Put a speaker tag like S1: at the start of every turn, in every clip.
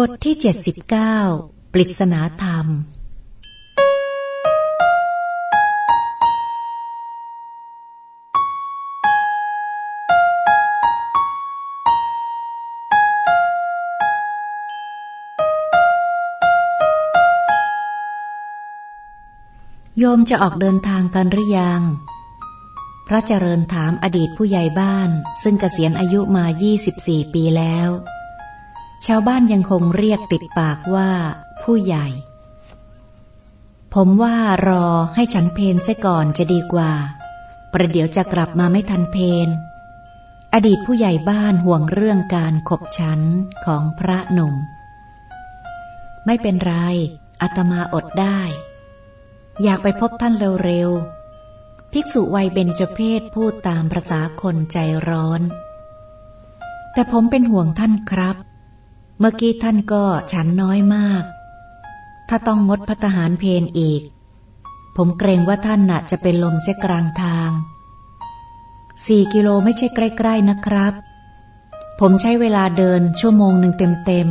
S1: บทที่เจ็ดสิบเก้าปริศนาธรรม โยมจะออกเดินทางกันหรือยัง พระเจริญถามอดีตผู้ใหญ่บ้าน ซึ่งเกษียณอายุมา 24 ปีแล้ว ชาวบ้านยังคงเรียกติดปากว่า ผู้ใหญ่ ผมว่ารอให้ฉันเพนซะก่อนจะดีกว่า ประเดี๋ยวจะกลับมาไม่ทันเพน อดีตผู้ใหญ่บ้านห่วงเรื่องการขบฉันของพระหนุ่ม ไม่เป็นไรอาตมาอดได้ อยากไปพบท่านเร็วๆ ภิกษุวัยเบญจเพศพูดตามภาษาคนใจร้อน แต่ผมเป็นห่วงท่านครับ มื่อกี้ท่านก็ฉันน้อยมาก ถ้าต้องงดพัฒหารเพนอีก ผมเกรงว่าท่านน่ะจะเป็นลมเสียกลางทาง สี่กิโลไม่ใช่ใกล้ ๆนะครับ ผมใช้เวลาเดินชั่วโมงหนึ่งเต็ม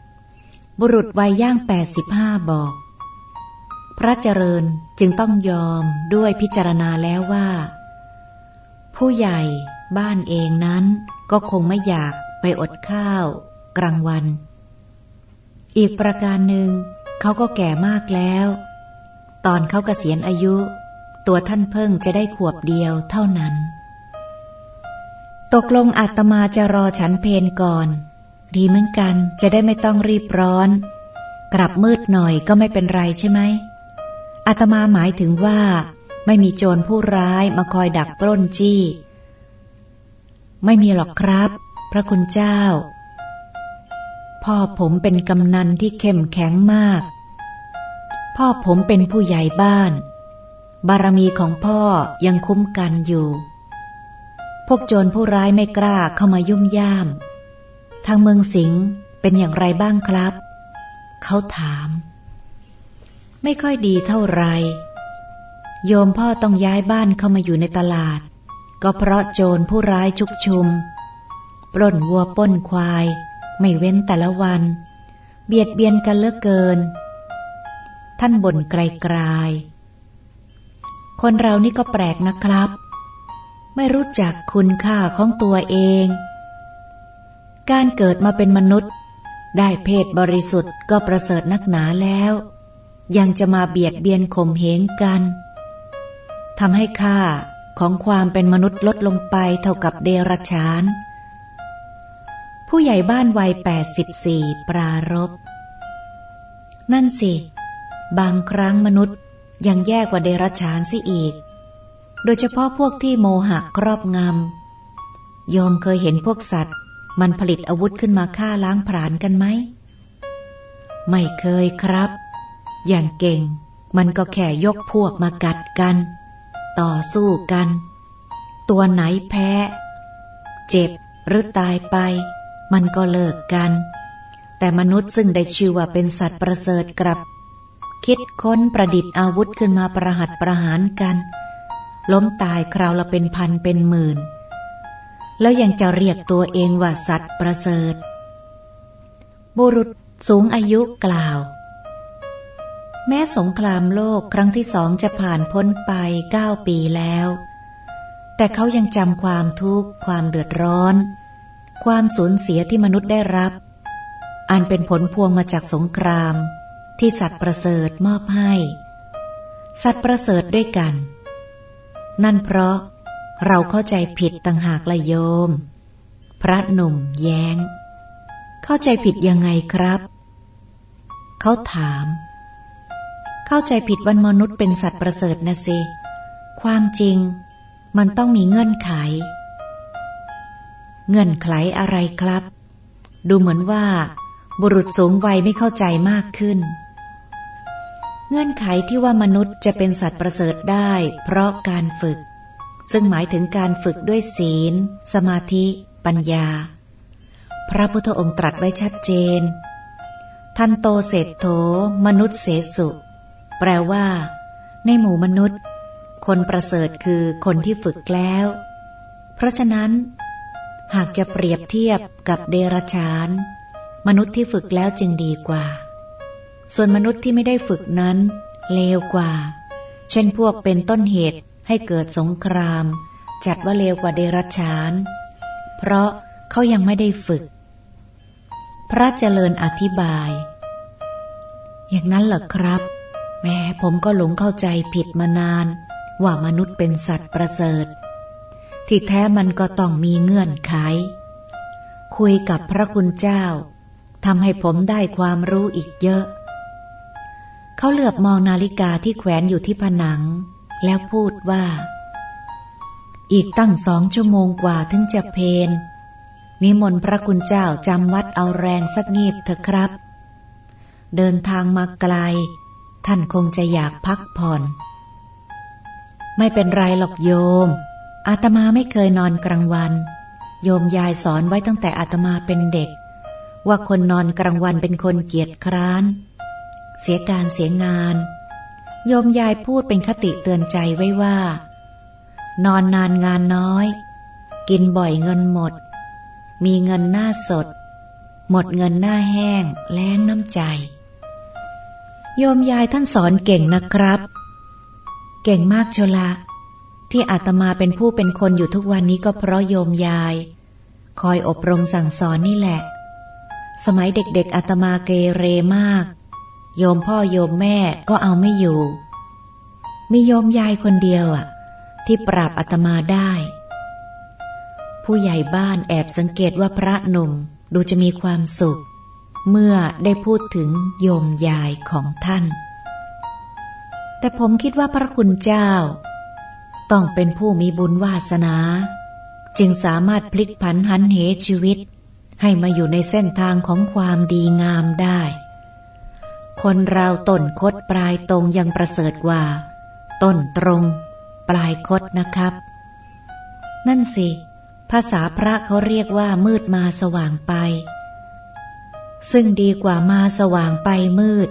S1: ๆ บุรุษวัยย่างแปดสิบห้าบอก พระเจริญจึงต้องยอมด้วยพิจารณาแล้วว่า ผู้ใหญ่บ้านเองนั้นก็คงไม่อยากไปอดข้าว กลางวัน อีกประการหนึ่งเขาก็แก่มากแล้ว ตอนเขาเกษียณอายุ ตัวท่านเพิ่งจะได้ขวบเดียวเท่านั้น ตกลงอาตมาจะรอฉันเพนก่อน ดีเหมือนกันจะได้ไม่ต้องรีบร้อน กลับมืดหน่อยก็ไม่เป็นไรใช่ไหมอาตมาหมายถึงว่าไม่มีโจรผู้ร้ายมาคอยดักปล้นจี้ ไม่มีหรอกครับ พระคุณเจ้า พ่อผมเป็นกำนันที่เข้มแข็งมาก พ่อผมเป็นผู้ใหญ่บ้าน บารมีของพ่อยังคุ้มกันอยู่ พวกโจรผู้ร้ายไม่กล้าเข้ามายุ่มย่าม ทางเมืองสิงห์เป็นอย่างไรบ้างครับ เขาถาม ไม่ค่อยดีเท่าไร โยมพ่อต้องย้ายบ้านเข้ามาอยู่ในตลาด ก็เพราะโจรผู้ร้ายชุกชุม ปล้นวัวป้นควาย ไม่เว้นแต่ละวัน เบียดเบียนกันเลือกเกิน ท่านบ่นไกลๆคนเรานี่ก็แปลกนะครับ ไม่รู้จักคุณค่าของตัวเอง การเกิดมาเป็นมนุษย์ ได้เพศบริสุทธิ์ก็ประเสริฐนักหนาแล้ว ยังจะมาเบียดเบียนข่มเหงกันทำให้ค่าของความเป็นมนุษย์ลดลงไปเท่ากับเดรัจฉาน ผู้ใหญ่บ้านวัยแปดสิบสี่ปรารบนั่นสิ บางครั้งมนุษย์ยังแย่กว่าเดรัจฉานซิอีก โดยเฉพาะพวกที่โมหะครอบงำ โยมเคยเห็นพวกสัตว์ มันผลิตอาวุธขึ้นมาฆ่าล้างผลาญกันไหม ไม่เคยครับ อย่างเก่ง มันก็แค่ยกพวกมากัดกัน ต่อสู้กัน ตัวไหนแพ้ เจ็บหรือตายไป มันก็เลิกกัน แต่มนุษย์ซึ่งได้ชื่อว่าเป็นสัตว์ประเสริฐกลับ คิดค้นประดิษฐ์อาวุธขึ้นมาประหัตประหารกัน ล้มตายคราวละเป็นพันเป็นหมื่น แล้วยังจะเรียกตัวเองว่าสัตว์ประเสริฐ บุรุษสูงอายุกล่าว แม้สงครามโลกครั้งที่สองจะผ่านพ้นไปเก้าปีแล้ว แต่เขายังจำความทุกข์ความเดือดร้อน ความสูญเสียที่มนุษย์ได้รับ อันเป็นผลพวงมาจากสงคราม ที่สัตว์ประเสริฐมอบให้ สัตว์ประเสริฐด้วยกัน นั่นเพราะเราเข้าใจผิดต่างหากละโยม พระหนุ่มแย้ง เข้าใจผิดยังไงครับ เขาถาม เข้าใจผิดวันมนุษย์เป็นสัตว์ประเสริฐนะสิ ความจริง มันต้องมีเงื่อนไข เงื่อนไขอะไรครับ ดูเหมือนว่า บุรุษสูงวัยไม่เข้าใจมากขึ้น เงื่อนไขที่ว่ามนุษย์จะเป็นสัตว์ประเสริฐได้ เพราะการฝึก ซึ่งหมายถึงการฝึกด้วยศีล สมาธิ ปัญญา พระพุทธองค์ตรัสไว้ชัดเจน ทันโตเศรษโธมนุษย์เสสุ แปลว่า ในหมู่มนุษย์ คนประเสริฐคือคนที่ฝึกแล้ว เพราะฉะนั้น หากจะเปรียบเทียบกับเดรัจฉาน มนุษย์ที่ฝึกแล้วจึงดีกว่า ส่วนมนุษย์ที่ไม่ได้ฝึกนั้น เลวกว่า เช่นพวกเป็นต้นเหตุให้เกิดสงคราม จัดว่าเลวกว่าเดรัจฉาน เพราะเขายังไม่ได้ฝึก พระเจริญอธิบาย อย่างนั้นเหรอครับ แม่ผมก็หลงเข้าใจผิดมานาน ว่ามนุษย์เป็นสัตว์ประเสริฐ ที่แท้มันก็ต้องมีเงื่อนไข คุยกับพระคุณเจ้าทำให้ผมได้ความรู้อีกเยอะ เขาเหลือบมองนาฬิกาที่แขวนอยู่ที่ผนัง แล้วพูดว่า อีกตั้งสองชั่วโมงกว่าถึงจะเพนนิมนต์พระคุณเจ้าจำวัดเอาแรงสักงีบเถอะครับ เดินทางมาไกล ท่านคงจะอยากพักผ่อน ไม่เป็นไรหรอกโยม อาตมาไม่เคยนอนกลางวัน โยมยายสอนไว้ตั้งแต่อาตมาเป็นเด็ก ว่าคนนอนกลางวันเป็นคนเกียจคร้าน เสียการเสียงาน โยมยายพูดเป็นคติเตือนใจไว้ว่า นอนนานงานน้อย กินบ่อยเงินหมด มีเงินหน้าสด หมดเงินหน้าแห้ง แล้งน้ำใจ โยมยายท่านสอนเก่งนะครับ เก่งมากชละ ที่อาตมาเป็นผู้เป็นคนอยู่ทุกวันนี้ก็เพราะโยมยาย คอยอบรมสั่งสอนนี่แหละ สมัยเด็กๆอาตมาเกเรมาก โยมพ่อโยมแม่ก็เอาไม่อยู่ มีโยมยายคนเดียวอะที่ปราบอาตมาได้ ผู้ใหญ่บ้านแอบสังเกตว่าพระหนุ่มดูจะมีความสุข เมื่อได้พูดถึงโยมยายของท่าน แต่ผมคิดว่าพระคุณเจ้า ต้องเป็นผู้มีบุญวาสนา จึงสามารถพลิกผันหันเหชีวิต ให้มาอยู่ในเส้นทางของความดีงามได้ คนเราต้นคดปลายตรงยังประเสริฐกว่า ต้นตรง ปลายคดนะครับ นั่นสิ ภาษาพระเขาเรียกว่ามืดมาสว่างไป ซึ่งดีกว่ามาสว่างไปมืด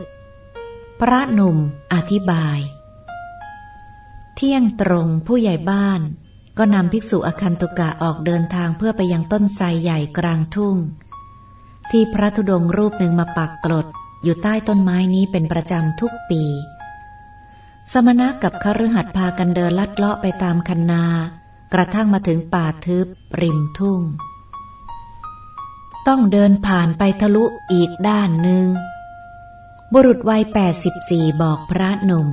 S1: พระหนุ่มอธิบาย เที่ยงตรงผู้ใหญ่บ้าน ก็นำภิกษุอคันตุกะออกเดินทางเพื่อไปยังต้นไทรใหญ่กลางทุ่ง ที่พระธุดงรูปหนึ่งมาปักกรดอยู่ใต้ต้นไม้นี้เป็นประจำทุกปี สมณะกับคฤหัสถ์พากันเดินลัดเลาะไปตามคันนา กระทั่งมาถึงป่าทึบริมทุ่ง ต้องเดินผ่านไปทะลุอีกด้านหนึ่งบุรุษวัยแปดสิบสี่บอกพระหนุ่ม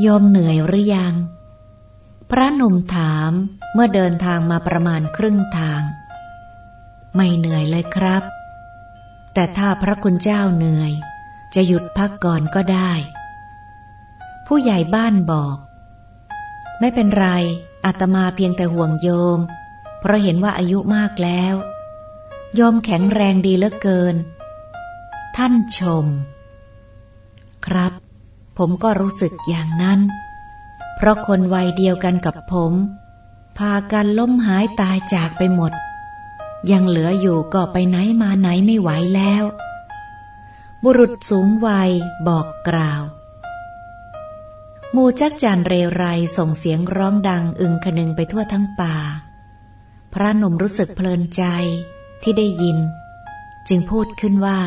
S1: โยมเหนื่อยหรือยัง พระหนุ่มถามเมื่อเดินทางมาประมาณครึ่งทาง ไม่เหนื่อยเลยครับ แต่ถ้าพระคุณเจ้าเหนื่อย จะหยุดพักก่อนก็ได้ ผู้ใหญ่บ้านบอก ไม่เป็นไรอาตมาเพียงแต่ห่วงโยม เพราะเห็นว่าอายุมากแล้ว โยมแข็งแรงดีเหลือเกิน ท่านชม ครับ ผมก็รู้สึกอย่างนั้น เพราะคนวัยเดียวกันกับผม พากันล้มหายตายจากไปหมด ยังเหลืออยู่ก็ไปไหนมาไหนไม่ไหวแล้ว บุรุษสูงวัยบอกกล่าวมูจักจานเรไรส่งเสียงร้องดังอึงคนึงไปทั่วทั้งป่า พระหนุ่มรู้สึกเพลินใจที่ได้ยิน จึงพูดขึ้นว่า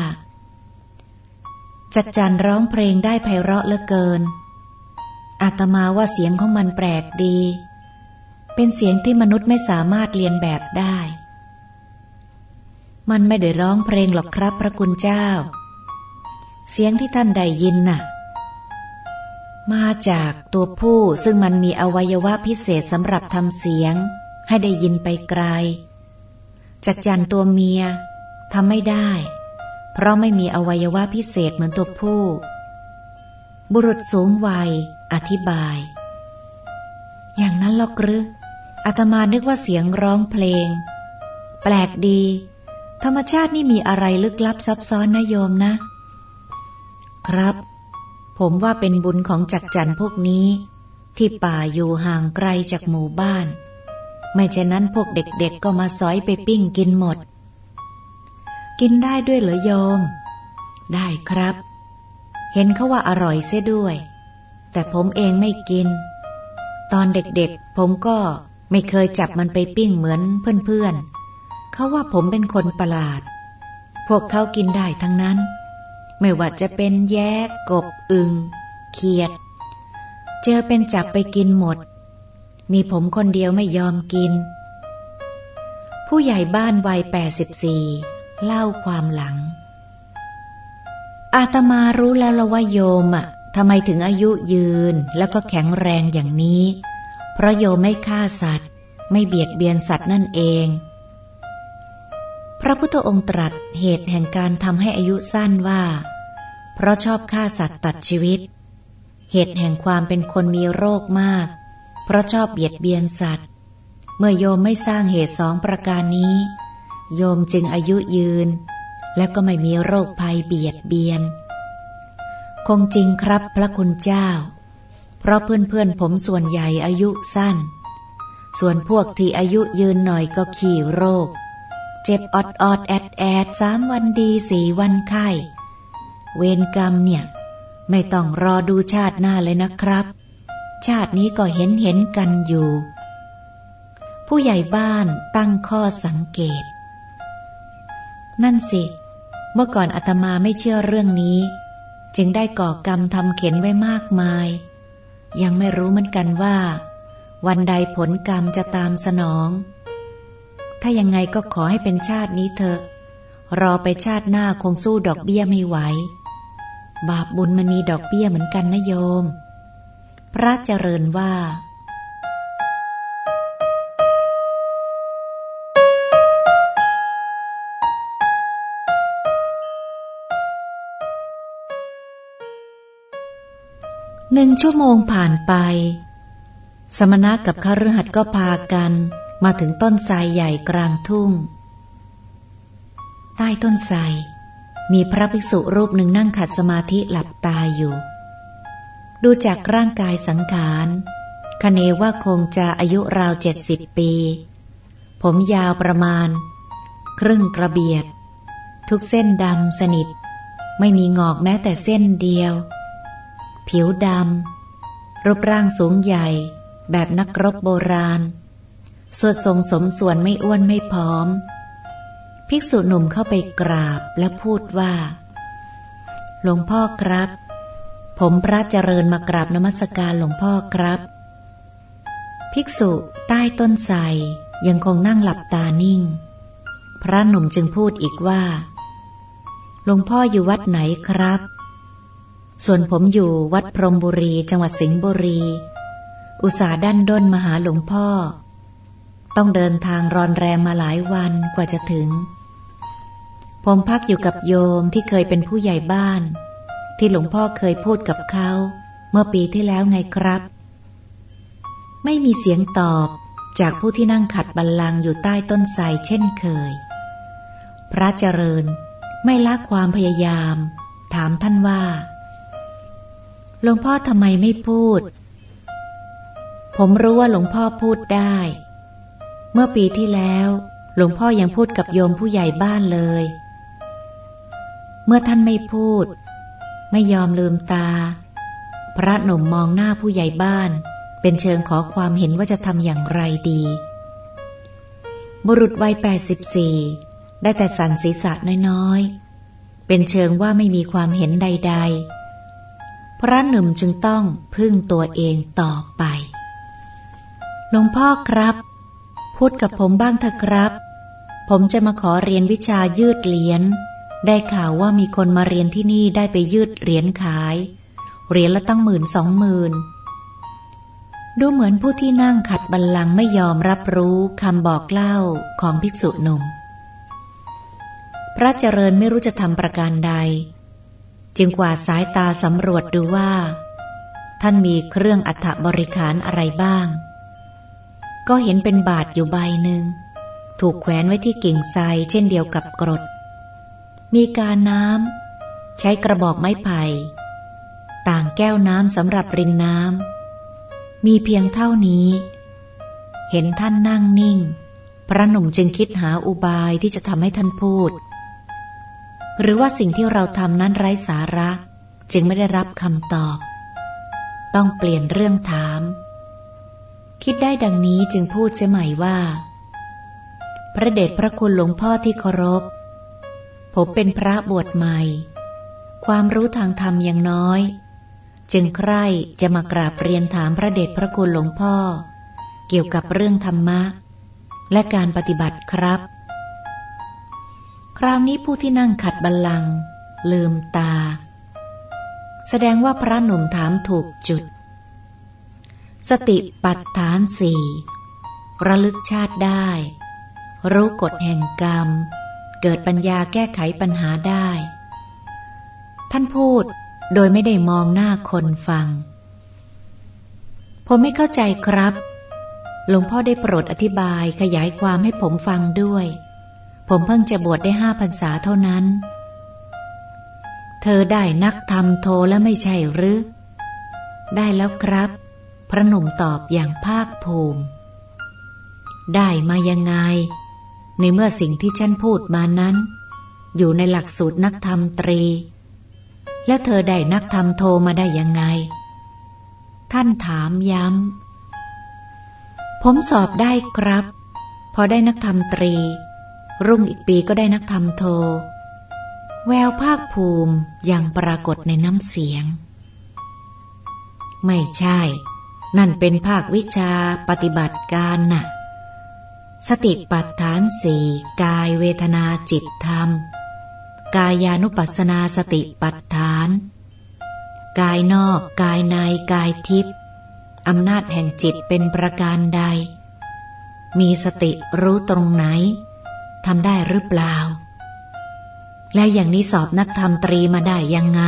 S1: จัดจันร้องเพลงได้ไพเราะเหลือเกิน อาตมาว่าเสียงของมันแปลกดี เป็นเสียงที่มนุษย์ไม่สามารถเรียนแบบได้ มันไม่ได้ร้องเพลงหรอกครับพระคุณเจ้า เสียงที่ท่านได้ยินน่ะ มาจากตัวผู้ซึ่งมันมีอวัยวะพิเศษสำหรับทำเสียง ให้ได้ยินไปไกล จักจันตัวเมียทำไม่ได้ เพราะไม่มีอวัยวะพิเศษเหมือนตัวผู้ บุรุษสูงวัย อธิบาย อย่างนั้นหรอกหรืออาตมานึกว่าเสียงร้องเพลง แปลกดี ธรรมชาตินี่มีอะไรลึกลับซับซ้อนนะโยมนะ ครับ ผมว่าเป็นบุญของจักจันพวกนี้ ที่ป่าอยู่ห่างไกลจากหมู่บ้าน ไม่เช่นนั้นพวกเด็กๆก็มาสอยไปปิ้งกินหมด กินได้ด้วยเหรอโยม ได้ครับ เห็นเขาว่าอร่อยเสียด้วย แต่ผมเองไม่กิน ตอนเด็กๆ ผมก็ไม่เคยจับมันไปปิ้งเหมือนเพื่อนๆ เขาว่าผมเป็นคนประหลาด พวกเขากินได้ทั้งนั้น ไม่ว่าจะเป็นแย้กบอึงเขียด เจอเป็นจับไปกินหมด มีผมคนเดียวไม่ยอมกิน ผู้ใหญ่บ้านวัยแปดสิบสี่ เล่าความหลัง อาตมารู้แล้วละว่าโยมอะทำไมถึงอายุยืนแล้วก็แข็งแรงอย่างนี้ เพราะโยมไม่ฆ่าสัตว์ ไม่เบียดเบียนสัตว์นั่นเอง พระพุทธองค์ตรัสเหตุแห่งการทำให้อายุสั้นว่า เพราะชอบฆ่าสัตว์ตัดชีวิต เหตุแห่งความเป็นคนมีโรคมาก เพราะชอบเบียดเบียนสัตว์ เมื่อโยมไม่สร้างเหตุสองประการนี้ โยมจึงอายุยืน และก็ไม่มีโรคภัยเบียดเบียน คงจริงครับพระคุณเจ้า เพราะเพื่อนๆผมส่วนใหญ่อายุสั้น ส่วนพวกที่อายุยืนหน่อยก็ขี่โรค เจ็บอดอดแอดแอดสามวันดีสี่วันไข้ เวรกรรมเนี่ย ไม่ต้องรอดูชาติหน้าเลยนะครับ ชาตินี้ก็เห็นเห็นกันอยู่ผู้ใหญ่บ้านตั้งข้อสังเกต นั่นสิ เมื่อก่อนอาตมาไม่เชื่อเรื่องนี้ จึงได้ก่อกรรมทำเข็นไว้มากมาย ยังไม่รู้เหมือนกันว่า วันใดผลกรรมจะตามสนอง ถ้ายังไงก็ขอให้เป็นชาตินี้เถอะ รอไปชาติหน้าคงสู้ดอกเบี้ยไม่ไหว บาปบุญมันมีดอกเบี้ยเหมือนกันนะโยม พระเจริญว่า นึ่งชั่วโมงผ่านไป สมณะกับข้ารือหัดก็พากันมาถึงต้นไทรใหญ่กลางทุ่ง ใต้ต้นไทรมีพระภิกษุรูปหนึ่งนั่งขัดสมาธิหลับตาอยู่ ดูจากร่างกายสังขารคเนว่าคงจะอายุราวเจ็ดสิบปี ผมยาวประมาณ ครึ่งกระเบียด ทุกเส้นดำสนิท ไม่มีงอกแม้แต่เส้นเดียว ผิวดำ รูปร่างสูงใหญ่ แบบนักรบโบราณ สวดทรงสมส่วนไม่อ้วนไม่พร้อม ภิกษุหนุ่มเข้าไปกราบและพูดว่า หลวงพ่อครับ ผมพระเจริญมากราบนมัสการหลวงพ่อครับ ภิกษุใต้ต้นไทรยังคงนั่งหลับตานิ่ง พระหนุ่มจึงพูดอีกว่า หลวงพ่ออยู่วัดไหนครับ ส่วนผมอยู่วัดพรมบุรี จังหวัดสิงห์บุรี อุตสาห์ดันด้นมาหาหลวงพ่อ ต้องเดินทางรอนแรมมาหลายวันกว่าจะถึง ผมพักอยู่กับโยมที่เคยเป็นผู้ใหญ่บ้าน ที่หลวงพ่อเคยพูดกับเขา เมื่อปีที่แล้วไงครับ ไม่มีเสียงตอบจากผู้ที่นั่งขัดบัลลังก์อยู่ใต้ต้นไทรเช่นเคย พระเจริญไม่ละความพยายาม ถามท่านว่า หลวงพ่อทำไมไม่พูด ผมรู้ว่าหลวงพ่อพูดได้ เมื่อปีที่แล้ว หลวงพ่อยังพูดกับโยมผู้ใหญ่บ้านเลย เมื่อท่านไม่พูด ไม่ยอมลืมตา พระหนุ่มมองหน้าผู้ใหญ่บ้าน เป็นเชิงขอความเห็นว่าจะทำอย่างไรดี บุรุษวัยแปดสิบสี่ได้แต่สั่นศีรษะน้อยๆ เป็นเชิงว่าไม่มีความเห็นใด ๆ พระหนุ่มจึงต้องพึ่งตัวเองต่อไป หลวงพ่อครับ พูดกับผมบ้างเถอะครับ ผมจะมาขอเรียนวิชายืดเหรียญ ได้ข่าวว่ามีคนมาเรียนที่นี่ได้ไปยืดเหรียญขาย เหรียญละตั้งหมื่นสองหมื่นดูเหมือนผู้ที่นั่งขัดบัลลังก์ไม่ยอมรับรู้คำบอกเล่าของภิกษุหนุ่ม พระเจริญไม่รู้จะทำประการใด จึงกว่าสายตาสำรวจดูว่า ท่านมีเครื่องอัฐบริขารอะไรบ้าง ก็เห็นเป็นบาทอยู่ใบหนึ่ง ถูกแขวนไว้ที่กิ่งไทรเช่นเดียวกับกรด มีการน้ำใช้กระบอกไม้ไผ่ ต่างแก้วน้ำสำหรับรินน้ำ มีเพียงเท่านี้ เห็นท่านนั่งนิ่ง พระหนุ่มจึงคิดหาอุบายที่จะทำให้ท่านพูด หรือว่าสิ่งที่เราทำนั้นไร้สาระ จึงไม่ได้รับคำตอบ ต้องเปลี่ยนเรื่องถาม คิดได้ดังนี้จึงพูดเสียใหม่ว่า พระเดชพระคุณหลวงพ่อที่เคารพ ผมเป็นพระบวชใหม่ ความรู้ทางธรรมยังน้อย จึงใคร่จะมากราบเรียนถามพระเดชพระคุณหลวงพ่อ เกี่ยวกับเรื่องธรรมะ และการปฏิบัติครับ คราวนี้ผู้ที่นั่งขัดบัลลังก์ลืมตา แสดงว่าพระหนุ่มถามถูกจุด สติปัฏฐานสี่ระลึกชาติได้ รู้กฎแห่งกรรม เกิดปัญญาแก้ไขปัญหาได้ ท่านพูดโดยไม่ได้มองหน้าคนฟัง ผมไม่เข้าใจครับ หลวงพ่อได้โปรดอธิบายขยายความให้ผมฟังด้วย ผมเพิ่งจะบวชได้ห้าพรรษาเท่านั้น เธอได้นักธรรมโทแล้วไม่ใช่หรือ ได้แล้วครับ พระหนุ่มตอบอย่างภาคภูมิ ได้มายังไง ในเมื่อสิ่งที่ฉันพูดมานั้น อยู่ในหลักสูตรนักธรรมตรี และเธอได้นักธรรมโทมาได้ยังไง ท่านถามย้ำผมสอบได้ครับ พอได้นักธรรมตรี รุ่งอีกปีก็ได้นักธรรมโท แววภาคภูมิยังปรากฏในน้ำเสียง ไม่ใช่ นั่นเป็นภาควิชาปฏิบัติการน่ะ สติปัฏฐานสี่กายเวทนาจิตธรรม กายานุปัสนาสติปัฏฐาน กายนอกกายในกายทิพย์อำนาจแห่งจิตเป็นประการใด มีสติรู้ตรงไหน ทำได้หรือเปล่า และอย่างนี้สอบนักธรรมตรีมาได้ยังไง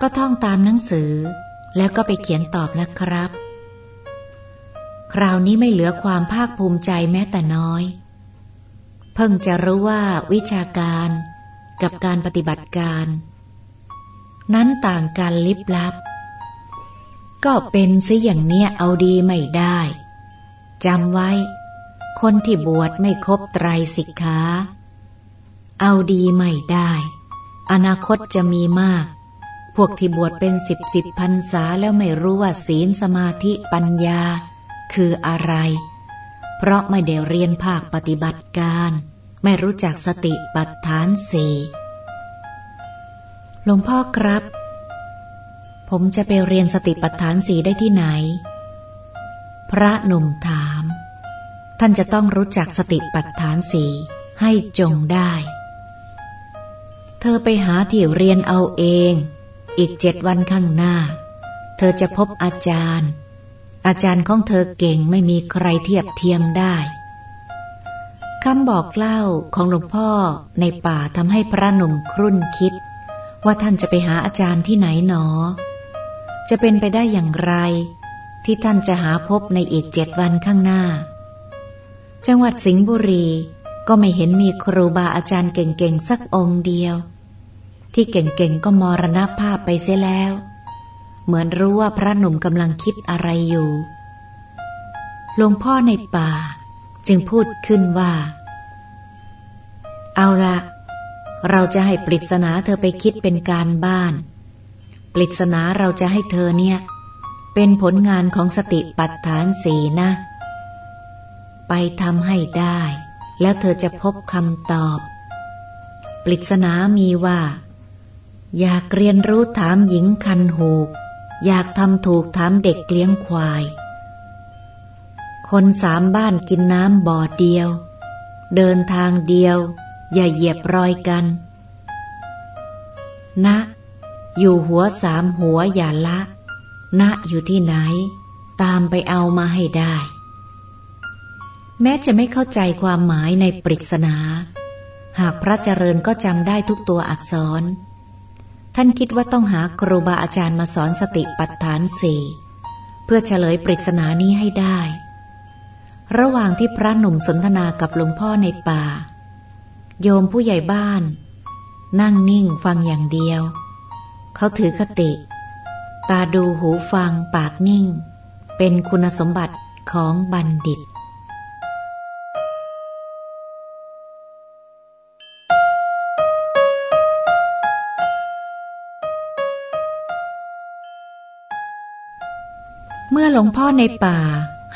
S1: ก็ท่องตามหนังสือ แล้วก็ไปเขียนตอบนะครับ คราวนี้ไม่เหลือความภาคภูมิใจแม้แต่น้อย เพิ่งจะรู้ว่าวิชาการกับการปฏิบัติการ นั้นต่างกันลิบลับ ก็เป็นซิอย่างเนี้ยเอาดีไม่ได้จำไว้ คนที่บวชไม่ครบไตรสิกขา เอาดีไม่ได้ อนาคตจะมีมาก พวกที่บวชเป็นสิบสิบพันษาแล้วไม่รู้ว่าศีลสมาธิปัญญา คืออะไร เพราะไม่ได้เรียนภาคปฏิบัติการ ไม่รู้จักสติปัฏฐานสี่หลวงพ่อครับ ผมจะไปเรียนสติปัฏฐานสีได้ที่ไหน พระหนุ่มถาม ท่านจะต้องรู้จักสติปัฏฐานสีให้จงได้ เธอไปหาที่เรียนเอาเอง อีกเจ็ดวันข้างหน้า เธอจะพบอาจารย์ อาจารย์ของเธอเก่งไม่มีใครเทียบเทียมได้คำบอกเล่าของหลวงพ่อในป่าทำให้พระหนุ่มครุ่นคิด ว่าท่านจะไปหาอาจารย์ที่ไหนหนอ จะเป็นไปได้อย่างไร ที่ท่านจะหาพบในอีกเจ็ดวันข้างหน้า จังหวัดสิงห์บุรีก็ไม่เห็นมีครูบาอาจารย์เก่งๆ สักองค์เดียว ที่เก่งๆ ก็มรณภาพไปเสียแล้ว เหมือนรู้ว่าพระหนุ่มกำลังคิดอะไรอยู่หลวงพ่อในป่า จึงพูดขึ้นว่า เอาละเราจะให้ปริศนาเธอไปคิดเป็นการบ้าน ปริศนาเราจะให้เธอเนี่ย เป็นผลงานของสติปัฏฐานสีนะ ไปทำให้ได้ แล้วเธอจะพบคำตอบ ปริศนามีว่า อยากเรียนรู้ถามหญิงคันหูก อยากทำถูกถามเด็กเลี้ยงควาย คนสามบ้านกินน้ำบ่อเดียว เดินทางเดียว อย่าเหยียบรอยกัน นะ อยู่หัวสามหัวอย่าละ นะอยู่ที่ไหน ตามไปเอามาให้ได้ แม้จะไม่เข้าใจความหมายในปริศนา หากพระเจริญก็จำได้ทุกตัวอักษร ท่านคิดว่าต้องหาครูบาอาจารย์มาสอนสติปัฏฐานสี่เพื่อเฉลยปริศนานี้ให้ได้ ระหว่างที่พระหนุ่มสนทนากับหลวงพ่อในป่า โยมผู้ใหญ่บ้าน นั่งนิ่งฟังอย่างเดียว เขาถือคติ ตาดูหูฟังปากนิ่ง เป็นคุณสมบัติของบัณฑิต มื่อหลวงพ่อในป่า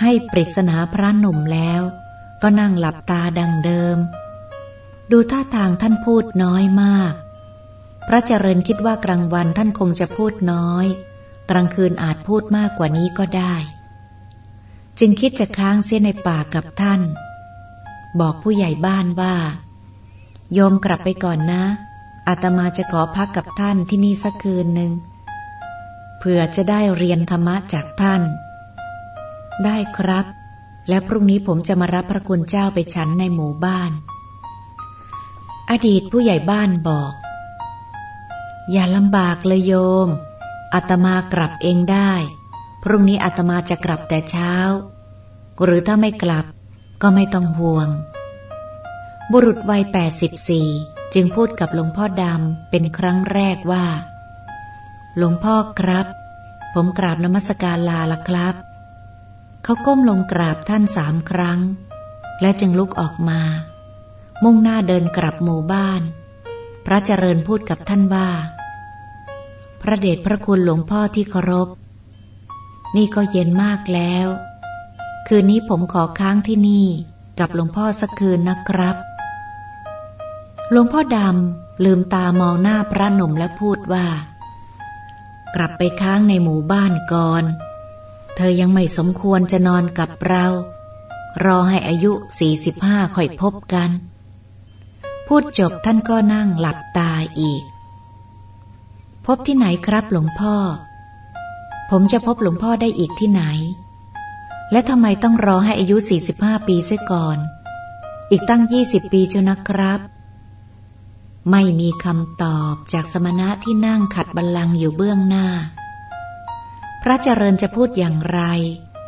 S1: ให้ปริศนาพระหนุ่มแล้ว ก็นั่งหลับตาดังเดิม ดูท่าทางท่านพูดน้อยมาก พระเจริญคิดว่ากลางวันท่านคงจะพูดน้อย กลางคืนอาจพูดมากกว่านี้ก็ได้ จึงคิดจะค้างเสียในป่ากับท่าน บอกผู้ใหญ่บ้านว่า โยมกลับไปก่อนนะอาตมาจะขอพักกับท่านที่นี่สักคืนหนึ่ง เพื่อจะได้เรียนธรรมะจากท่าน ได้ครับ และพรุ่งนี้ผมจะมารับพระคุณเจ้าไปฉันในหมู่บ้าน อดีตผู้ใหญ่บ้านบอก อย่าลำบากเลยโยมอาตมากลับเองได้ พรุ่งนี้อาตมาจะกลับแต่เช้า หรือถ้าไม่กลับก็ไม่ต้องห่วง บุรุษวัยแปดสิบสี่จึงพูดกับหลวงพ่อดำเป็นครั้งแรกว่า หลวงพ่อครับ ผมกราบนมัสการลาละครับ เขาก้มลงกราบท่านสามครั้ง และจึงลุกออกมา มุ่งหน้าเดินกลับหมู่บ้าน พระเจริญพูดกับท่านว่า พระเดชพระคุณหลวงพ่อที่เคารพ นี่ก็เย็นมากแล้ว คืนนี้ผมขอค้างที่นี่กับหลวงพ่อสักคืนนะครับ หลวงพ่อดำลืมตามองหน้าพระหนุ่มและพูดว่า กลับไปค้างในหมู่บ้านก่อน เธอยังไม่สมควรจะนอนกับเรา รอให้อายุสี่สิบห้าค่อยพบกัน พูดจบท่านก็นั่งหลับตาอีก พบที่ไหนครับหลวงพ่อ ผมจะพบหลวงพ่อได้อีกที่ไหน และทำไมต้องรอให้อายุสี่สิบห้าปีเสียก่อน อีกตั้งยี่สิบปีเจ้านะครับ ไม่มีคำตอบจากสมณะที่นั่งขัดบัลลังก์อยู่เบื้องหน้า พระเจริญจะพูดอย่างไร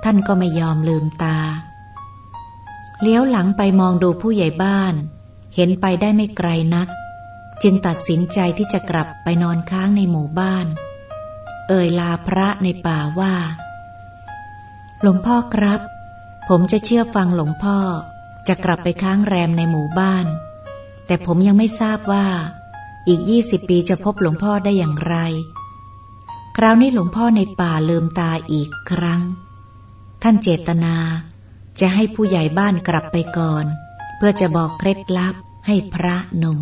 S1: ท่านก็ไม่ยอมลืมตา เลี้ยวหลังไปมองดูผู้ใหญ่บ้าน เห็นไปได้ไม่ไกลนัก จึงตัดสินใจที่จะกลับไปนอนค้างในหมู่บ้าน เอ่ยลาพระในป่าว่า หลวงพ่อครับ ผมจะเชื่อฟังหลวงพ่อ จะกลับไปค้างแรมในหมู่บ้าน แต่ผมยังไม่ทราบว่า อีกยี่สิบปีจะพบหลวงพ่อได้อย่างไร คราวนี้หลวงพ่อในป่าลืมตาอีกครั้ง ท่านเจตนาจะให้ผู้ใหญ่บ้านกลับไปก่อน เพื่อจะบอกเคล็ดลับให้พระนม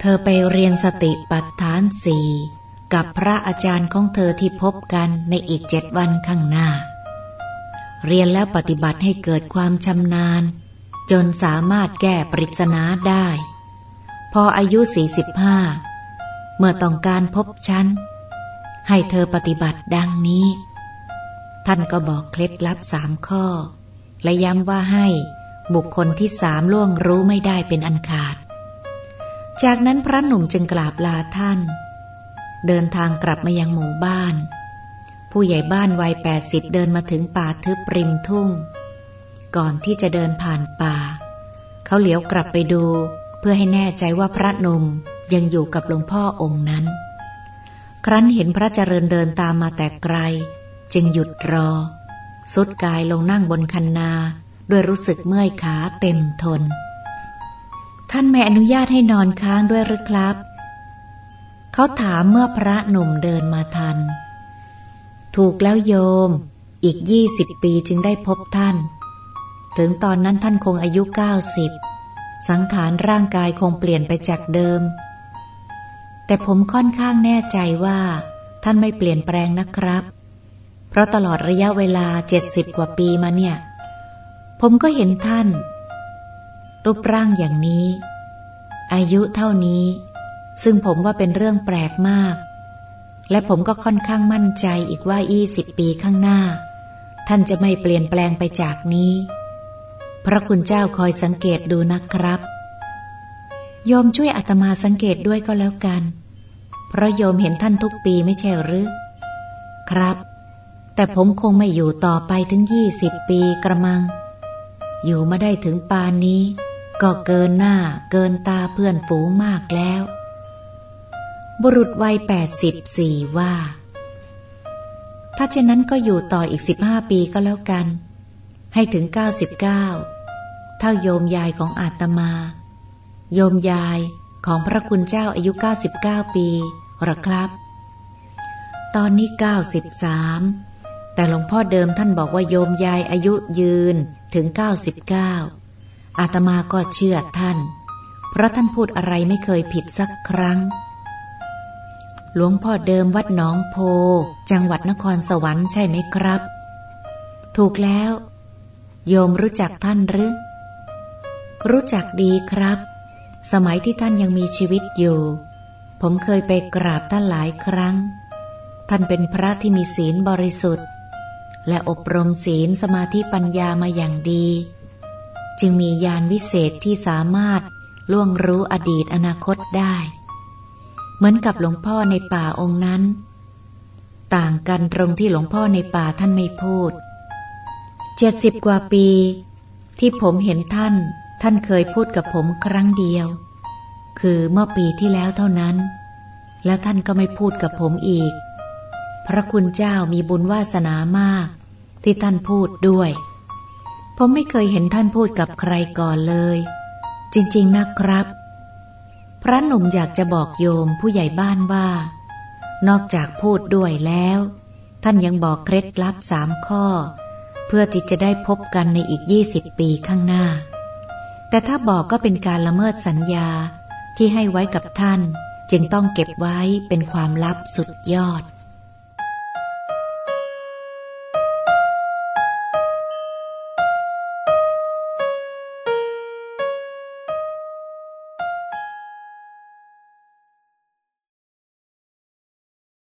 S1: เธอไปเรียนสติปัฏฐานสี่กับพระอาจารย์ของเธอที่พบกันในอีกเจ็ดวันข้างหน้า เรียนแล้วปฏิบัติให้เกิดความชำนาญ จนสามารถแก้ปริศนาได้ พออายุ 45 เมื่อต้องการพบฉัน ให้เธอปฏิบัติดังนี้ ท่านก็บอกเคล็ดลับสามข้อ และย้ำว่าให้บุคคลที่สามล่วงรู้ไม่ได้เป็นอันขาด จากนั้นพระหนุ่มจึงกราบลาท่าน เดินทางกลับมายังหมู่บ้าน ผู้ใหญ่บ้านวัยแปดสิบเดินมาถึงป่าทึบริมทุ่ง ก่อนที่จะเดินผ่านป่า เขาเหลียวกลับไปดูเพื่อให้แน่ใจว่าพระนมยังอยู่กับหลวงพ่อองค์นั้น ครั้นเห็นพระเจริญเดินตามมาแต่ไกล จึงหยุดรอ สุดกายลงนั่งบนคันนาด้วยรู้สึกเมื่อยขาเต็มทน ท่านไม่อนุญาตให้นอนค้างด้วยหรือครับ เขาถามเมื่อพระหนุ่มเดินมาทัน ถูกแล้วโยม อีกยี่สิบปีจึงได้พบท่าน ถึงตอนนั้นท่านคงอายุเก้าสิบสังขารร่างกายคงเปลี่ยนไปจากเดิม แต่ผมค่อนข้างแน่ใจว่า ท่านไม่เปลี่ยนแปลงนะครับ เพราะตลอดระยะเวลาเจ็ดสิบกว่าปีมาเนี่ย ผมก็เห็นท่าน รูปร่างอย่างนี้ อายุเท่านี้ ซึ่งผมว่าเป็นเรื่องแปลกมาก และผมก็ค่อนข้างมั่นใจอีกว่ายี่สิบปีข้างหน้า ท่านจะไม่เปลี่ยนแปลงไปจากนี้ พระคุณเจ้าคอยสังเกตดูนะครับโยมช่วยอาตมาสังเกตด้วยก็แล้วกัน เพราะโยมเห็นท่านทุกปีไม่ใช่หรือ ครับ แต่ผมคงไม่อยู่ต่อไปถึงยี่สิบปีกระมัง อยู่มาได้ถึงปานนี้ ก็เกินหน้าเกินตาเพื่อนฝูงมากแล้ว บุรุษวัยแปดสิบสี่ว่า ถ้าเช่นนั้นก็อยู่ต่ออีกสิบห้าปีก็แล้วกัน ให้ถึง 99 เท่าโยมยายของอาตมา โยมยายของพระคุณเจ้าอายุ 99 ปีหรอครับ ตอนนี้ 93 แต่หลวงพ่อเดิมท่านบอกว่าโยมยายอายุยืนถึง 99 อาตมาก็เชื่อท่าน เพราะท่านพูดอะไรไม่เคยผิดสักครั้ง หลวงพ่อเดิมวัดหนองโพ จังหวัดนครสวรรค์ใช่ไหมครับ ถูกแล้ว โยมรู้จักท่านหรือ รู้จักดีครับ สมัยที่ท่านยังมีชีวิตอยู่ ผมเคยไปกราบท่านหลายครั้ง ท่านเป็นพระที่มีศีลบริสุทธิ์ และอบรมศีลสมาธิปัญญามาอย่างดี จึงมียานวิเศษที่สามารถล่วงรู้อดีตอนาคตได้ เหมือนกับหลวงพ่อในป่าองค์นั้น ต่างกันตรงที่หลวงพ่อในป่าท่านไม่พูด เจ็ดสิบกว่าปี ที่ผมเห็นท่าน ท่านเคยพูดกับผมครั้งเดียว คือเมื่อปีที่แล้วเท่านั้น แล้วท่านก็ไม่พูดกับผมอีก พระคุณเจ้ามีบุญวาสนามาก ที่ท่านพูดด้วย ผมไม่เคยเห็นท่านพูดกับใครก่อนเลย จริง ๆ นะครับ พระหนุ่มอยากจะบอกโยมผู้ใหญ่บ้านว่า นอกจากพูดด้วยแล้ว ท่านยังบอกเคล็ดลับสามข้อ เพื่อที่จะได้พบกันในอีกยี่สิบปีข้างหน้า แต่ถ้าบอกก็เป็นการละเมิดสัญญาที่ให้ไว้กับท่าน จึงต้องเก็บไว้เป็นความลับสุดยอด